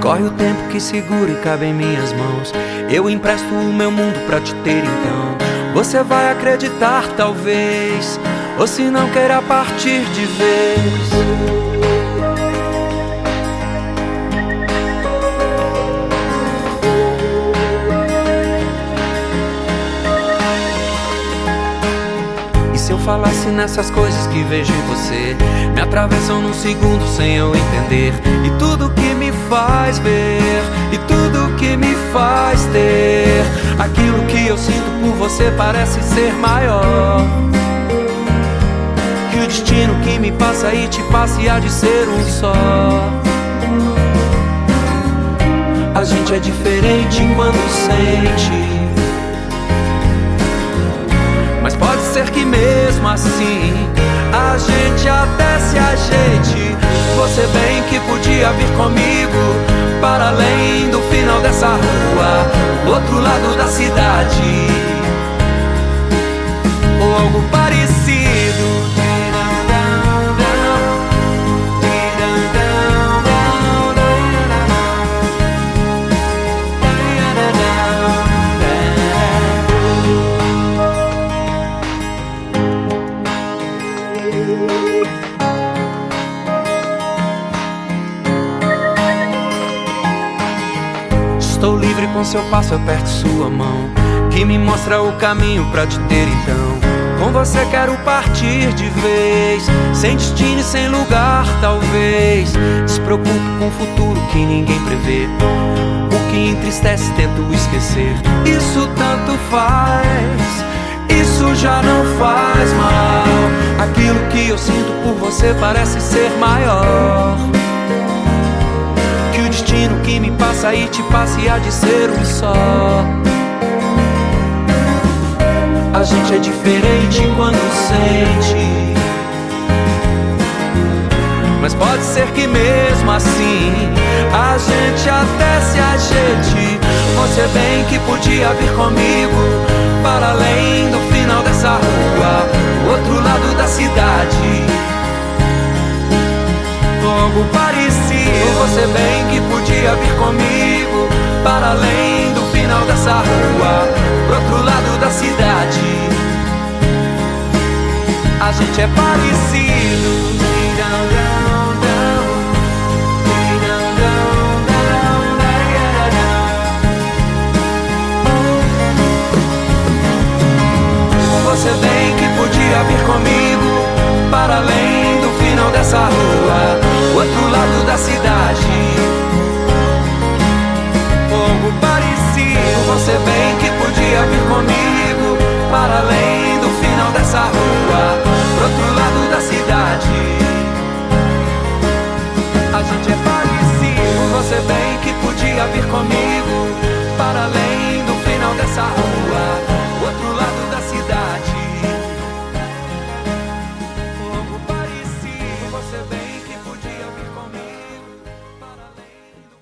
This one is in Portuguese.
Escorre o tempo que segura e cabe em minhas mãos. Eu empresto o meu mundo pra te ter então. Você vai acreditar, talvez, ou se não queira partir de vez. Falasse nessas coisas que vejo em você Me atravessam num segundo sem eu entender. E tudo que me faz ver E tudo que me faz ter Aquilo que eu sinto por você parece ser maior. Que o destino que me passa e te passa e há de ser um só. A gente é diferente quando sente mesmo assim a gente até se ajeite. Você bem que podia vir comigo para além do final dessa rua, outro lado da cidade, ou algo parecido. Com seu passo aperte sua mão Que me mostra o caminho pra te ter então. Com você quero partir de vez Sem destino e sem lugar talvez. Despreocupe com o futuro que ninguém prevê O que entristece tento esquecer. Isso tanto faz Isso já não faz mal. Aquilo que eu sinto por você parece ser maior e te passa há de ser um só. A gente é diferente quando sente. Mas pode ser que mesmo assim a gente até se ajeite. Você bem que podia vir comigo para além parecido. Você bem que podia vir comigo para além do final dessa rua, pro outro lado da cidade. A gente é parecido. além do final dessa rua.